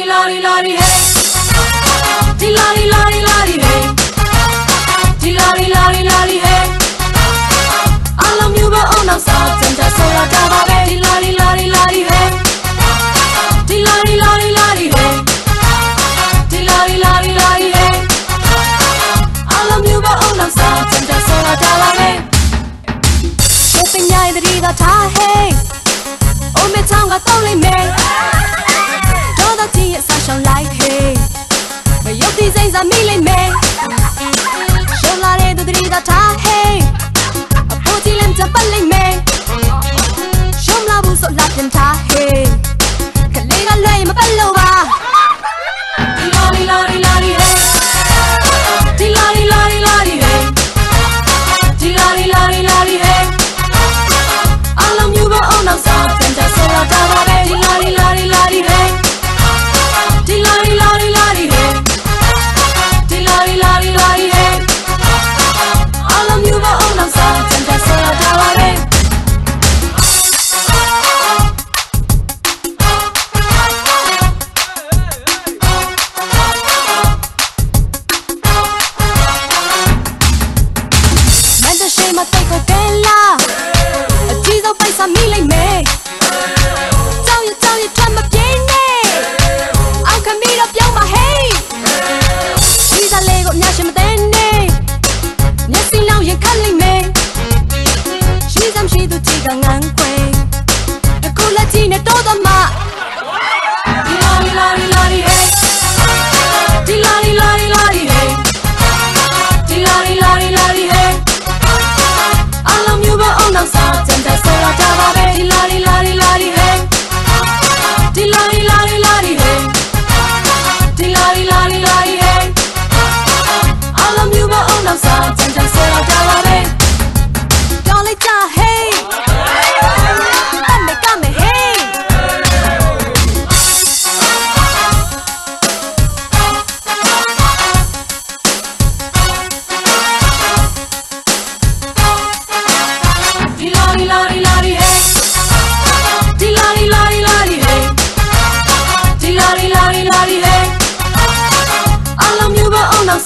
ဒီဟေးဒီလာဒီလာဒီလာဒီဟေးဒီလာဒီလာဒီလာဒီဟေးအလုံးမျိုးပဲအောင်နောက်စားကြံကြဆိုလာကြပါပဲဒီလာဒီလာဒီလာဒီဟေးဒီလာဒီလာဒီလာဒီဟေးဒီလာဒီလာဒီလာဒီဟေးအလုံးမျိုးပဲအောင်နောက်စားကြံကြဆိုလာကြပါပဲရှေ့ပညာရဲ့တတိသာထားဟေးအိုမေချောင်းကတော့လိမ့်မယ် လေးမယုတ်တိစိမ့်စားမိလိမ့်မယ်ရှုံးလာတဲ့သူတတိသာထား hey အဖို့ကြီးလမ်းချပတ်လိမ့်မယ်ရှုံးလာဘူးဆိုလာပြန်ထား hey ကလေးကလွှဲရင်မပတ်လို့ပါဒီလာလီလာလီလာလီ hey ဒီလာလီလာလီလာလီ hey ဒီလာလီလာလီလာလီ hey အလုံးမျိုးပေါင်းအောင်ဆောင်ပြန်ကြဆိုလာတာပါ familia y me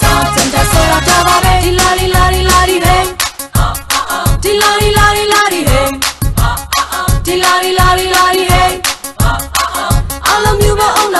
Santander so la daba rei lari lari rei ah lari lari rei ah lari lari lari rei ah ah ah ala miuba on